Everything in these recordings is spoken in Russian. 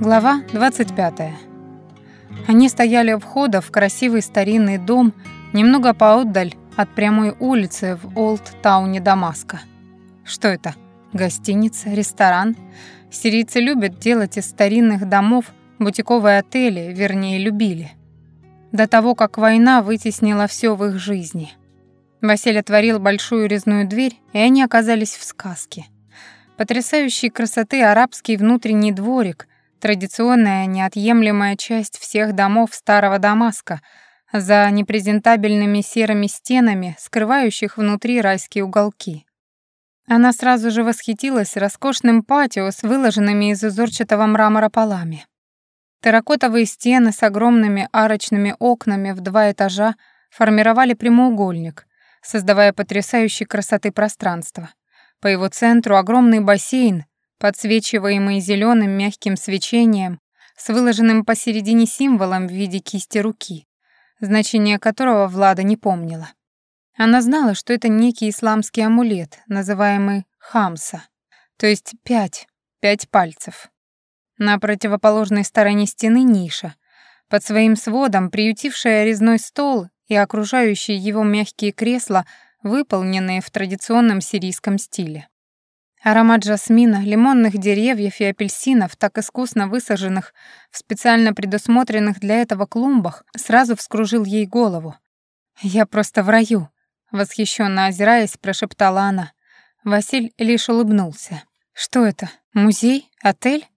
Глава 25. Они стояли у входа в красивый старинный дом немного поотдаль от прямой улицы в Олд-тауне Дамаска. Что это? Гостиница, ресторан? Сирийцы любят делать из старинных домов бутиковые отели, вернее, любили. До того, как война вытеснила все в их жизни. Василий отворил большую резную дверь, и они оказались в сказке. Потрясающей красоты арабский внутренний дворик, традиционная неотъемлемая часть всех домов старого Дамаска, за непрезентабельными серыми стенами, скрывающих внутри райские уголки. Она сразу же восхитилась роскошным патио с выложенными из узорчатого мрамора полами. Терракотовые стены с огромными арочными окнами в два этажа формировали прямоугольник, создавая потрясающей красоты пространство. По его центру огромный бассейн, подсвечиваемый зеленым мягким свечением, с выложенным посередине символом в виде кисти руки, значение которого Влада не помнила. Она знала, что это некий исламский амулет, называемый хамса, то есть пять, пять пальцев. На противоположной стороне стены ниша, под своим сводом приютившая резной стол и окружающие его мягкие кресла, выполненные в традиционном сирийском стиле. Аромат жасмина, лимонных деревьев и апельсинов, так искусно высаженных в специально предусмотренных для этого клумбах, сразу вскружил ей голову. «Я просто в раю», — восхищенно озираясь, прошептала она. Василь лишь улыбнулся. «Что это? Музей? Отель?»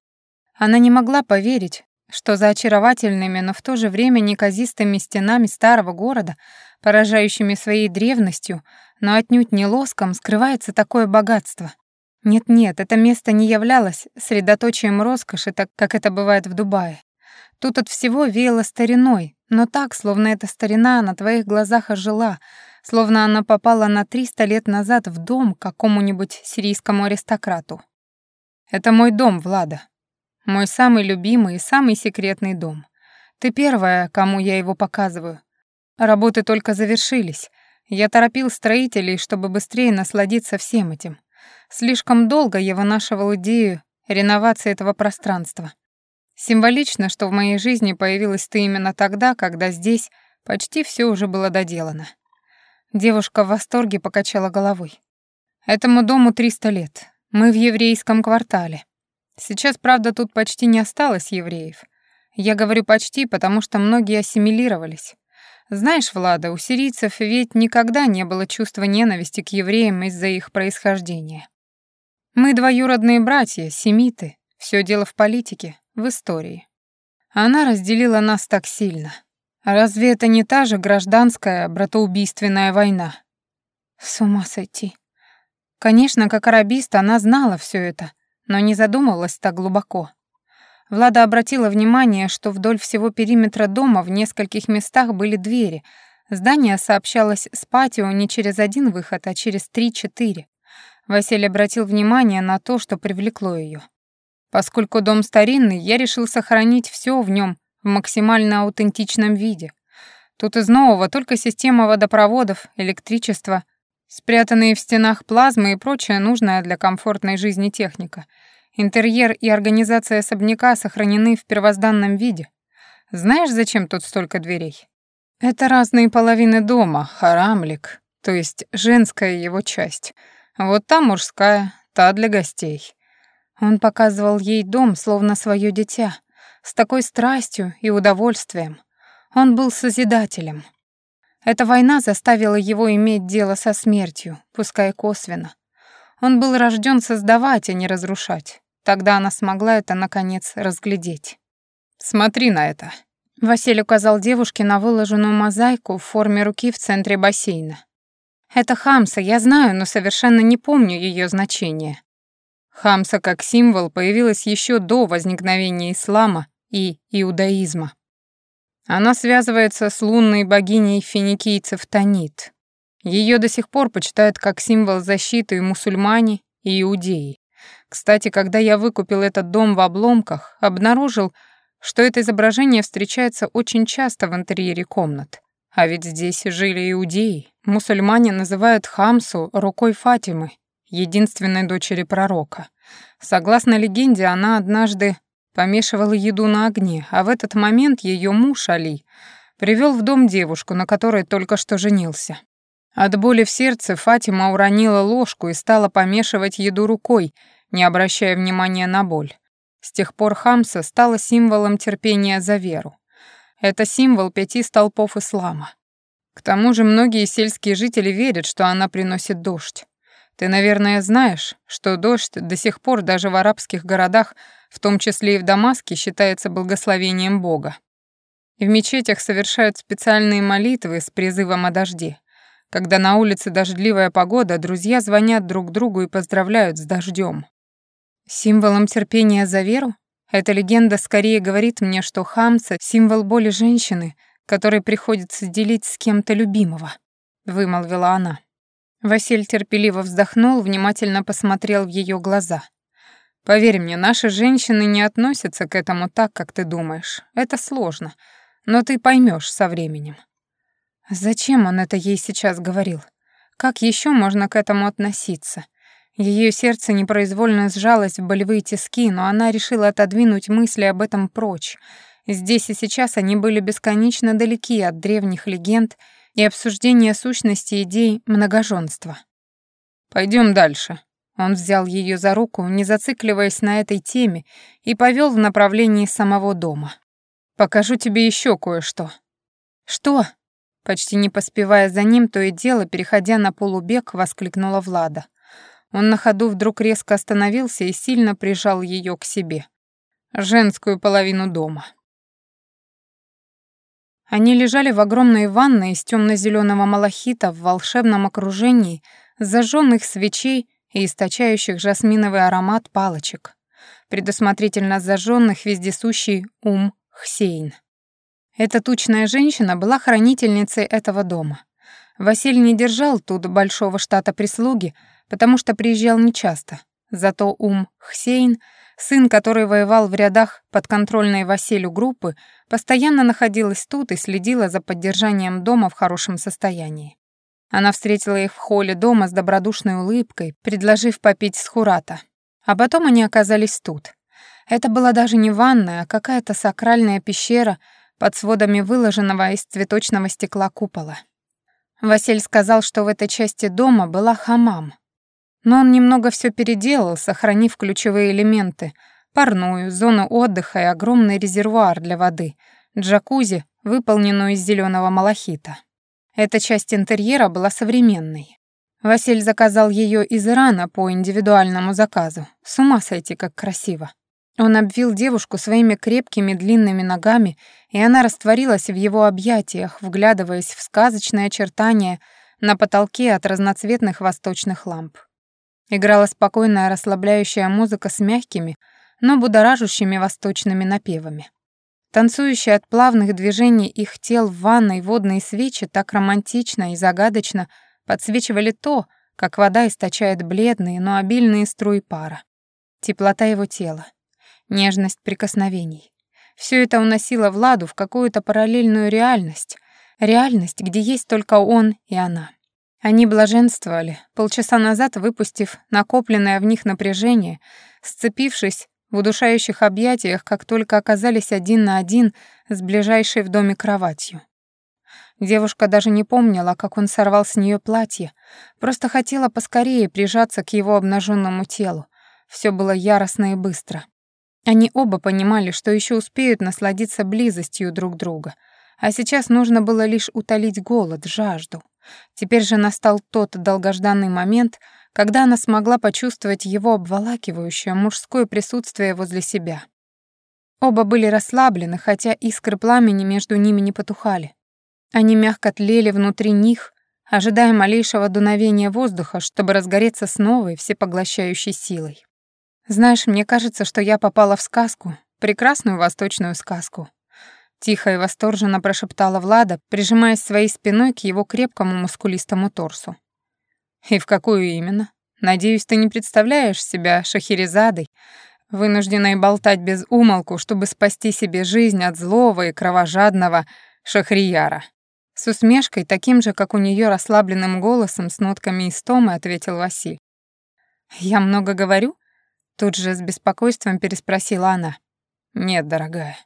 Она не могла поверить, что за очаровательными, но в то же время неказистыми стенами старого города, поражающими своей древностью, но отнюдь не лоском, скрывается такое богатство. Нет-нет, это место не являлось средоточием роскоши, так как это бывает в Дубае. Тут от всего веяло стариной, но так, словно эта старина на твоих глазах ожила, словно она попала на 300 лет назад в дом какому-нибудь сирийскому аристократу. «Это мой дом, Влада. Мой самый любимый и самый секретный дом. Ты первая, кому я его показываю. Работы только завершились. Я торопил строителей, чтобы быстрее насладиться всем этим. Слишком долго я вынашивал идею реновации этого пространства. Символично, что в моей жизни появилась ты именно тогда, когда здесь почти все уже было доделано. Девушка в восторге покачала головой. Этому дому 300 лет. Мы в еврейском квартале. Сейчас, правда, тут почти не осталось евреев. Я говорю почти, потому что многие ассимилировались. Знаешь, Влада, у сирийцев ведь никогда не было чувства ненависти к евреям из-за их происхождения. Мы двоюродные братья, семиты. Все дело в политике, в истории. Она разделила нас так сильно. Разве это не та же гражданская братоубийственная война? С ума сойти. Конечно, как арабист она знала все это, но не задумывалась так глубоко. Влада обратила внимание, что вдоль всего периметра дома в нескольких местах были двери. Здание сообщалось с патио не через один выход, а через три-четыре. Василий обратил внимание на то, что привлекло ее. Поскольку дом старинный, я решил сохранить все в нем в максимально аутентичном виде. Тут из нового только система водопроводов, электричество, спрятанные в стенах плазмы и прочая нужная для комфортной жизни техника. Интерьер и организация особняка сохранены в первозданном виде. Знаешь, зачем тут столько дверей? Это разные половины дома, харамлик, то есть женская его часть — вот та мужская, та для гостей. Он показывал ей дом, словно свое дитя, с такой страстью и удовольствием. Он был созидателем. Эта война заставила его иметь дело со смертью, пускай косвенно. Он был рожден создавать, а не разрушать. Тогда она смогла это, наконец, разглядеть. «Смотри на это». Василий указал девушке на выложенную мозаику в форме руки в центре бассейна. Это Хамса, я знаю, но совершенно не помню ее значение. Хамса как символ появилась еще до возникновения ислама и иудаизма. Она связывается с лунной богиней финикийцев Танит. Ее до сих пор почитают как символ защиты и мусульмане, и иудеи. Кстати, когда я выкупил этот дом в обломках, обнаружил, что это изображение встречается очень часто в интерьере комнат. А ведь здесь жили иудеи. Мусульмане называют Хамсу рукой Фатимы, единственной дочери пророка. Согласно легенде, она однажды помешивала еду на огне, а в этот момент ее муж Али привел в дом девушку, на которой только что женился. От боли в сердце Фатима уронила ложку и стала помешивать еду рукой, не обращая внимания на боль. С тех пор Хамса стала символом терпения за веру. Это символ пяти столпов ислама. К тому же многие сельские жители верят, что она приносит дождь. Ты, наверное, знаешь, что дождь до сих пор даже в арабских городах, в том числе и в Дамаске, считается благословением Бога. И в мечетях совершают специальные молитвы с призывом о дожде. Когда на улице дождливая погода, друзья звонят друг другу и поздравляют с дождем. Символом терпения за веру? Эта легенда скорее говорит мне, что Хамса — символ боли женщины, которой приходится делить с кем-то любимого, — вымолвила она. Василь терпеливо вздохнул, внимательно посмотрел в ее глаза. «Поверь мне, наши женщины не относятся к этому так, как ты думаешь. Это сложно, но ты поймешь со временем». Зачем он это ей сейчас говорил? Как еще можно к этому относиться? Ее сердце непроизвольно сжалось в болевые тиски, но она решила отодвинуть мысли об этом прочь. Здесь и сейчас они были бесконечно далеки от древних легенд и обсуждения сущности идей многоженства. Пойдем дальше». Он взял ее за руку, не зацикливаясь на этой теме, и повел в направлении самого дома. «Покажу тебе еще кое-что». «Что?», Почти не поспевая за ним, то и дело, переходя на полубег, воскликнула Влада. Он на ходу вдруг резко остановился и сильно прижал ее к себе. Женскую половину дома. Они лежали в огромной ванной из темно-зеленого малахита в волшебном окружении зажженных свечей и источающих жасминовый аромат палочек, предусмотрительно зажженных вездесущий ум Хсейн. Эта тучная женщина была хранительницей этого дома. Василий не держал тут большого штата прислуги, потому что приезжал нечасто. Зато ум Хсейн — Сын, который воевал в рядах подконтрольной Василию группы, постоянно находилась тут и следила за поддержанием дома в хорошем состоянии. Она встретила их в холле дома с добродушной улыбкой, предложив попить с хурата. А потом они оказались тут. Это была даже не ванная, а какая-то сакральная пещера под сводами выложенного из цветочного стекла купола. Василь сказал, что в этой части дома была хамам, но он немного все переделал, сохранив ключевые элементы — парную, зону отдыха и огромный резервуар для воды, джакузи, выполненную из зеленого малахита. Эта часть интерьера была современной. Василь заказал ее из Ирана по индивидуальному заказу. С ума сойти, как красиво. Он обвил девушку своими крепкими длинными ногами, и она растворилась в его объятиях, вглядываясь в сказочные очертания на потолке от разноцветных восточных ламп. Играла спокойная расслабляющая музыка с мягкими, но будоражащими восточными напевами. Танцующие от плавных движений их тел в ванной водные свечи так романтично и загадочно подсвечивали то, как вода источает бледные, но обильные струи пара. Теплота его тела, нежность прикосновений. Все это уносило Владу в какую-то параллельную реальность, реальность, где есть только он и она. Они блаженствовали, полчаса назад выпустив накопленное в них напряжение, сцепившись в удушающих объятиях, как только оказались один на один с ближайшей в доме кроватью. Девушка даже не помнила, как он сорвал с нее платье, просто хотела поскорее прижаться к его обнаженному телу. Все было яростно и быстро. Они оба понимали, что еще успеют насладиться близостью друг друга, а сейчас нужно было лишь утолить голод, жажду. Теперь же настал тот долгожданный момент, когда она смогла почувствовать его обволакивающее мужское присутствие возле себя. Оба были расслаблены, хотя искры пламени между ними не потухали. Они мягко тлели внутри них, ожидая малейшего дуновения воздуха, чтобы разгореться с новой, всепоглощающей силой. Знаешь, мне кажется, что я попала в сказку, прекрасную восточную сказку. Тихо и восторженно прошептала Влада, прижимаясь своей спиной к его крепкому мускулистому торсу. «И в какую именно? Надеюсь, ты не представляешь себя шахерезадой, вынужденной болтать без умолку, чтобы спасти себе жизнь от злого и кровожадного шахрияра». С усмешкой, таким же, как у нее расслабленным голосом с нотками истомы, ответил Василь. «Я много говорю?» Тут же с беспокойством переспросила она. «Нет, дорогая».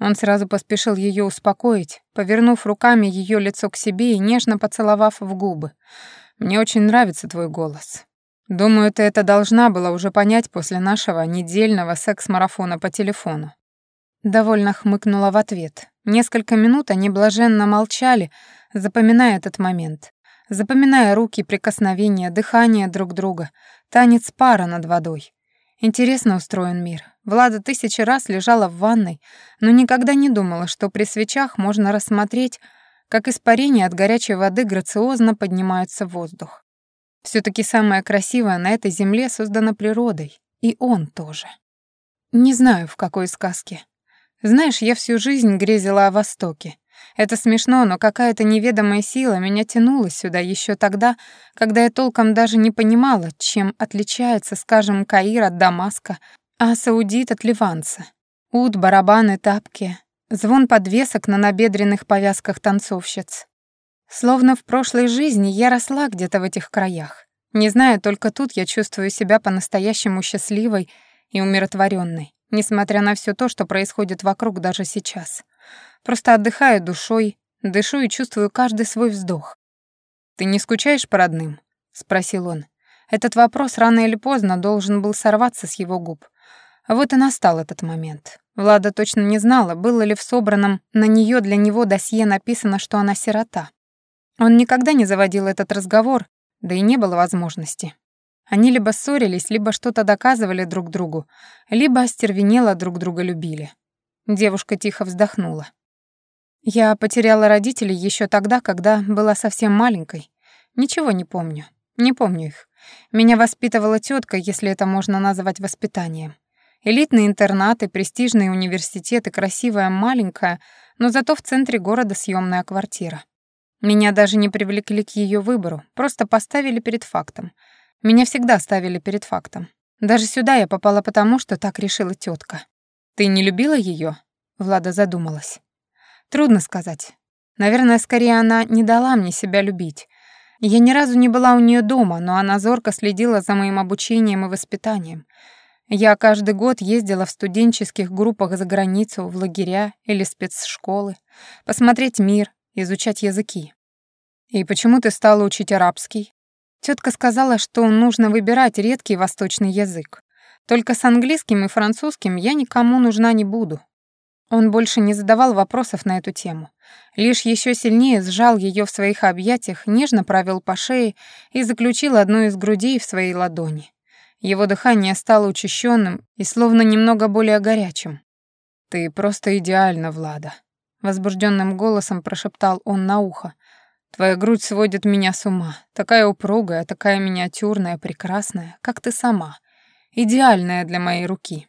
Он сразу поспешил ее успокоить, повернув руками ее лицо к себе и нежно поцеловав в губы. «Мне очень нравится твой голос. Думаю, ты это должна была уже понять после нашего недельного секс-марафона по телефону». Довольно хмыкнула в ответ. Несколько минут они блаженно молчали, запоминая этот момент. Запоминая руки, прикосновения, дыхание друг друга, танец пара над водой. Интересно устроен мир. Влада тысячи раз лежала в ванной, но никогда не думала, что при свечах можно рассмотреть, как испарения от горячей воды грациозно поднимаются в воздух. все таки самое красивое на этой земле создано природой, и он тоже. Не знаю, в какой сказке. Знаешь, я всю жизнь грезила о Востоке. Это смешно, но какая-то неведомая сила меня тянула сюда еще тогда, когда я толком даже не понимала, чем отличается, скажем, Каир от Дамаска, а Саудит от Ливанца. Уд, барабаны, тапки, звон подвесок на набедренных повязках танцовщиц. Словно в прошлой жизни я росла где-то в этих краях. Не знаю, только тут я чувствую себя по-настоящему счастливой и умиротворенной, несмотря на все то, что происходит вокруг даже сейчас. Просто отдыхаю душой, дышу и чувствую каждый свой вздох. «Ты не скучаешь по родным?» — спросил он. Этот вопрос рано или поздно должен был сорваться с его губ. Вот и настал этот момент. Влада точно не знала, было ли в собранном на нее для него досье написано, что она сирота. Он никогда не заводил этот разговор, да и не было возможности. Они либо ссорились, либо что-то доказывали друг другу, либо остервенело друг друга любили. Девушка тихо вздохнула. Я потеряла родителей еще тогда, когда была совсем маленькой. Ничего не помню. Не помню их. Меня воспитывала тетка, если это можно назвать воспитанием. Элитные интернаты, престижные университеты, красивая маленькая, но зато в центре города съемная квартира. Меня даже не привлекли к ее выбору, просто поставили перед фактом. Меня всегда ставили перед фактом. Даже сюда я попала потому, что так решила тетка. Ты не любила ее? Влада задумалась. Трудно сказать. Наверное, скорее она не дала мне себя любить. Я ни разу не была у нее дома, но она зорко следила за моим обучением и воспитанием. Я каждый год ездила в студенческих группах за границу, в лагеря или спецшколы, посмотреть мир, изучать языки. И почему ты стала учить арабский? Тетка сказала, что нужно выбирать редкий восточный язык. Только с английским и французским я никому нужна не буду. Он больше не задавал вопросов на эту тему. Лишь еще сильнее сжал ее в своих объятиях, нежно провел по шее и заключил одну из грудей в своей ладони. Его дыхание стало учащенным и словно немного более горячим. «Ты просто идеальна, Влада», — возбужденным голосом прошептал он на ухо. «Твоя грудь сводит меня с ума. Такая упругая, такая миниатюрная, прекрасная, как ты сама. Идеальная для моей руки».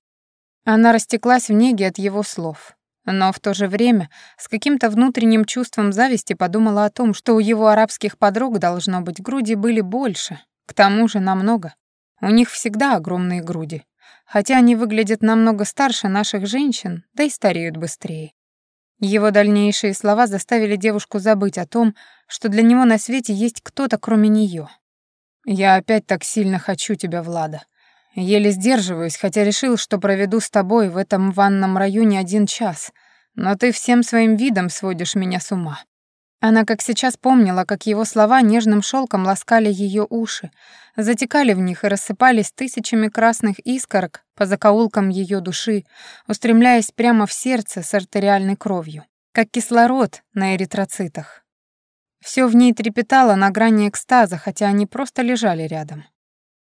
Она растеклась в неге от его слов. Но в то же время с каким-то внутренним чувством зависти подумала о том, что у его арабских подруг, должно быть, груди были больше. К тому же намного. У них всегда огромные груди. Хотя они выглядят намного старше наших женщин, да и стареют быстрее. Его дальнейшие слова заставили девушку забыть о том, что для него на свете есть кто-то, кроме нее. «Я опять так сильно хочу тебя, Влада. Еле сдерживаюсь, хотя решил, что проведу с тобой в этом ванном районе один час, но ты всем своим видом сводишь меня с ума». Она как сейчас помнила, как его слова нежным шелком ласкали ее уши, затекали в них и рассыпались тысячами красных искорок по закоулкам ее души, устремляясь прямо в сердце с артериальной кровью, как кислород на эритроцитах. Все в ней трепетало на грани экстаза, хотя они просто лежали рядом.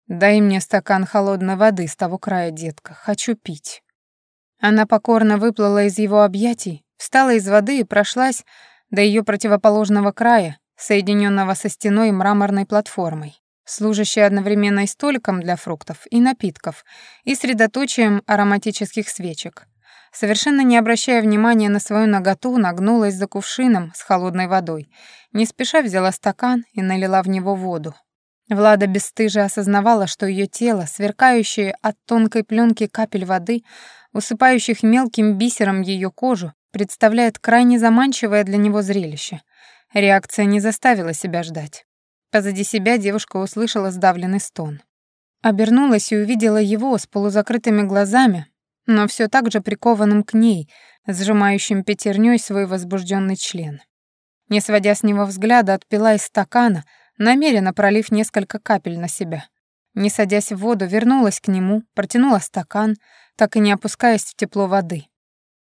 «Дай мне стакан холодной воды с того края, детка. Хочу пить». Она покорно выплыла из его объятий, встала из воды и прошлась до ее противоположного края, соединенного со стеной мраморной платформой, служащей одновременно и столиком для фруктов и напитков, и средоточием ароматических свечек. Совершенно не обращая внимания на свою наготу, нагнулась за кувшином с холодной водой, не спеша взяла стакан и налила в него воду, Влада бесстыже осознавала, что ее тело, сверкающее от тонкой пленки капель воды, усыпающих мелким бисером ее кожу, представляет крайне заманчивое для него зрелище. Реакция не заставила себя ждать. Позади себя девушка услышала сдавленный стон. Обернулась и увидела его с полузакрытыми глазами, но все так же прикованным к ней, сжимающим пятерней свой возбужденный член. Не сводя с него взгляда, отпила из стакана, намеренно пролив несколько капель на себя. Не садясь в воду, вернулась к нему, протянула стакан, так и не опускаясь в тепло воды.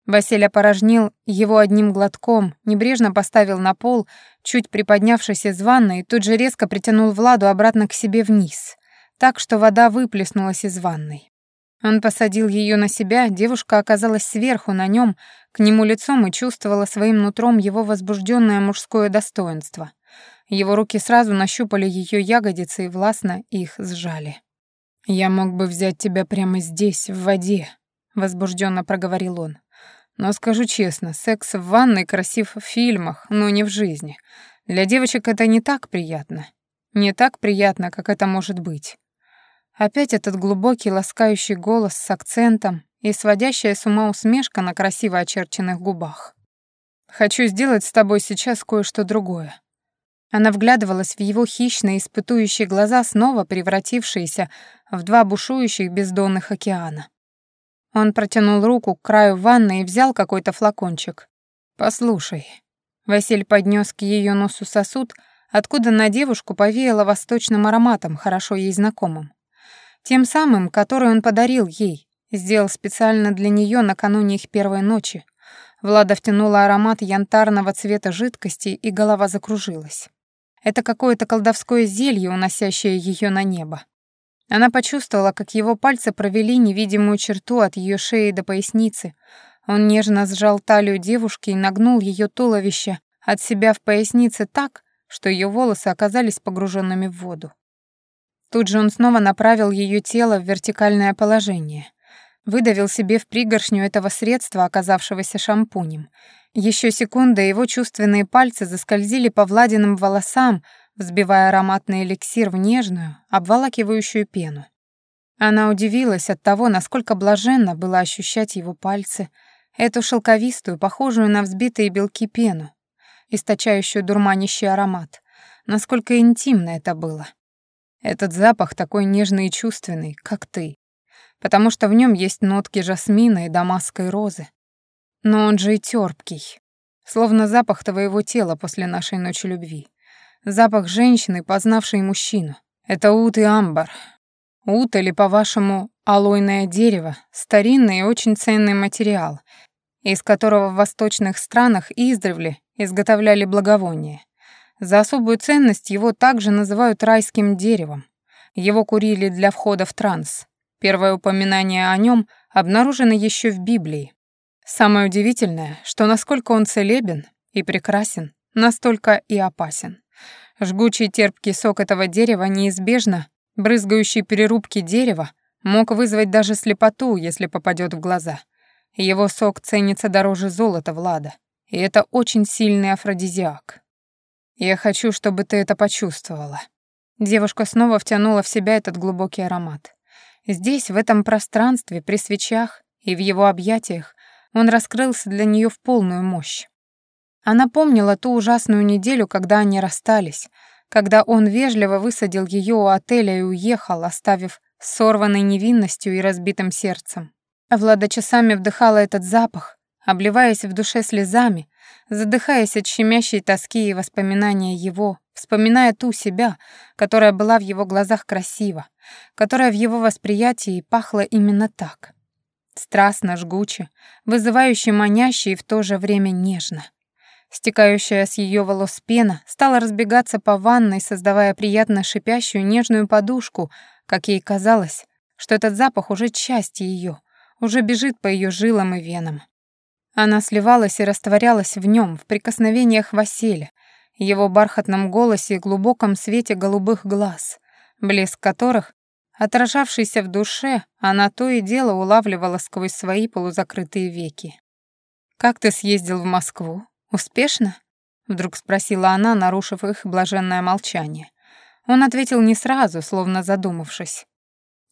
Василий опорожнил его одним глотком, небрежно поставил на пол, чуть приподнявшись из ванны, и тут же резко притянул Владу обратно к себе вниз, так что вода выплеснулась из ванной. Он посадил ее на себя, девушка оказалась сверху на нем, к нему лицом и чувствовала своим нутром его возбужденное мужское достоинство. Его руки сразу нащупали ее ягодицы и властно их сжали. «Я мог бы взять тебя прямо здесь, в воде», — возбужденно проговорил он. «Но скажу честно, секс в ванной красив в фильмах, но не в жизни. Для девочек это не так приятно. Не так приятно, как это может быть. Опять этот глубокий ласкающий голос с акцентом и сводящая с ума усмешка на красиво очерченных губах. «Хочу сделать с тобой сейчас кое-что другое». Она вглядывалась в его хищные, испытующие глаза, снова превратившиеся в два бушующих бездонных океана. Он протянул руку к краю ванны и взял какой-то флакончик. «Послушай». Василь поднес к ее носу сосуд, откуда на девушку повеяло восточным ароматом, хорошо ей знакомым. Тем самым, который он подарил ей, сделал специально для нее накануне их первой ночи. Влада втянула аромат янтарного цвета жидкости, и голова закружилась. Это какое-то колдовское зелье, уносящее ее на небо. Она почувствовала, как его пальцы провели невидимую черту от ее шеи до поясницы. Он нежно сжал талию девушки и нагнул ее туловище от себя в пояснице так, что ее волосы оказались погруженными в воду. Тут же он снова направил ее тело в вертикальное положение. Выдавил себе в пригоршню этого средства, оказавшегося шампунем. Еще секунда, его чувственные пальцы заскользили по Владиным волосам, взбивая ароматный эликсир в нежную, обволакивающую пену. Она удивилась от того, насколько блаженно было ощущать его пальцы, эту шелковистую, похожую на взбитые белки пену, источающую дурманящий аромат. Насколько интимно это было. Этот запах такой нежный и чувственный, как ты. Потому что в нем есть нотки жасмина и дамасской розы. Но он же и терпкий. Словно запах твоего тела после нашей ночи любви. Запах женщины, познавшей мужчину. Это ут и амбар. Ут или, по-вашему, алойное дерево, старинный и очень ценный материал, из которого в восточных странах издревле изготовляли благовония. За особую ценность его также называют райским деревом. Его курили для входа в транс. Первое упоминание о нем обнаружено еще в Библии. Самое удивительное, что насколько он целебен и прекрасен, настолько и опасен. Жгучий терпкий сок этого дерева неизбежно, брызгающий перерубки дерева, мог вызвать даже слепоту, если попадет в глаза. Его сок ценится дороже золота Влада, и это очень сильный афродизиак. Я хочу, чтобы ты это почувствовала. Девушка снова втянула в себя этот глубокий аромат. Здесь, в этом пространстве, при свечах и в его объятиях, он раскрылся для нее в полную мощь. Она помнила ту ужасную неделю, когда они расстались, когда он вежливо высадил ее у отеля и уехал, оставив сорванной невинностью и разбитым сердцем. Влада часами вдыхала этот запах, обливаясь в душе слезами, задыхаясь от щемящей тоски и воспоминания его, вспоминая ту себя, которая была в его глазах красива, которая в его восприятии пахла именно так. Страстно, жгуче, вызывающе маняще и в то же время нежно. Стекающая с ее волос пена стала разбегаться по ванной, создавая приятно шипящую нежную подушку, как ей казалось, что этот запах уже часть ее, уже бежит по ее жилам и венам. Она сливалась и растворялась в нем, в прикосновениях Василия, его бархатном голосе и глубоком свете голубых глаз, блеск которых, отражавшийся в душе, она то и дело улавливала сквозь свои полузакрытые веки. «Как ты съездил в Москву? Успешно?» — вдруг спросила она, нарушив их блаженное молчание. Он ответил не сразу, словно задумавшись.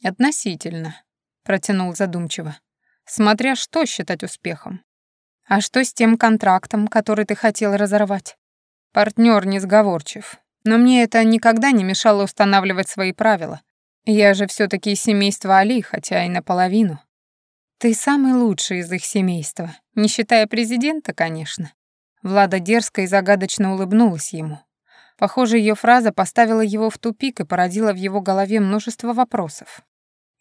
«Относительно», — протянул задумчиво. «Смотря что считать успехом. А что с тем контрактом, который ты хотел разорвать? Партнер несговорчив. Но мне это никогда не мешало устанавливать свои правила. Я же все таки из семейства Али, хотя и наполовину. Ты самый лучший из их семейства, не считая президента, конечно. Влада дерзко и загадочно улыбнулась ему. Похоже, ее фраза поставила его в тупик и породила в его голове множество вопросов.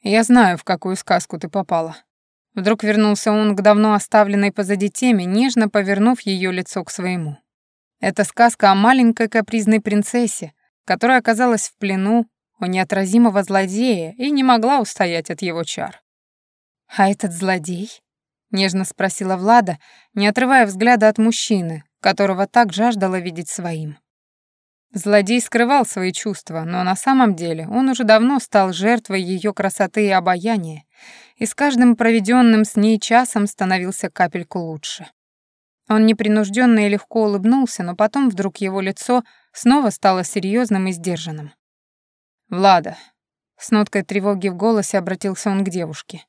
«Я знаю, в какую сказку ты попала». Вдруг вернулся он к давно оставленной позади теме, нежно повернув ее лицо к своему. Это сказка о маленькой капризной принцессе, которая оказалась в плену у неотразимого злодея и не могла устоять от его чар. «А этот злодей?» — нежно спросила Влада, не отрывая взгляда от мужчины, которого так жаждала видеть своим. Злодей скрывал свои чувства, но на самом деле он уже давно стал жертвой ее красоты и обаяния, и с каждым проведенным с ней часом становился капельку лучше. Он непринужденно и легко улыбнулся, но потом вдруг его лицо снова стало серьезным и сдержанным. «Влада», — с ноткой тревоги в голосе обратился он к девушке,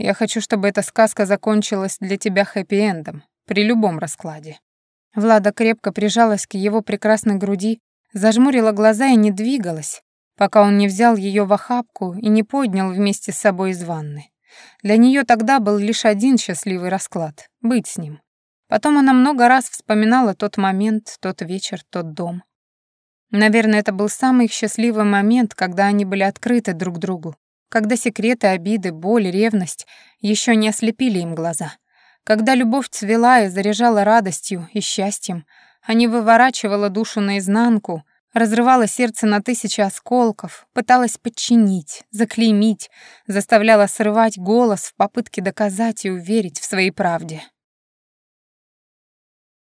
«я хочу, чтобы эта сказка закончилась для тебя хэппи-эндом, при любом раскладе». Влада крепко прижалась к его прекрасной груди, зажмурила глаза и не двигалась, пока он не взял ее в охапку и не поднял вместе с собой из ванны. Для нее тогда был лишь один счастливый расклад — быть с ним. Потом она много раз вспоминала тот момент, тот вечер, тот дом. Наверное, это был самый счастливый момент, когда они были открыты друг другу, когда секреты, обиды, боль, ревность еще не ослепили им глаза, когда любовь цвела и заряжала радостью и счастьем, а не выворачивала душу наизнанку, разрывала сердце на тысячи осколков, пыталась подчинить, заклеймить, заставляла срывать голос в попытке доказать и уверить в своей правде.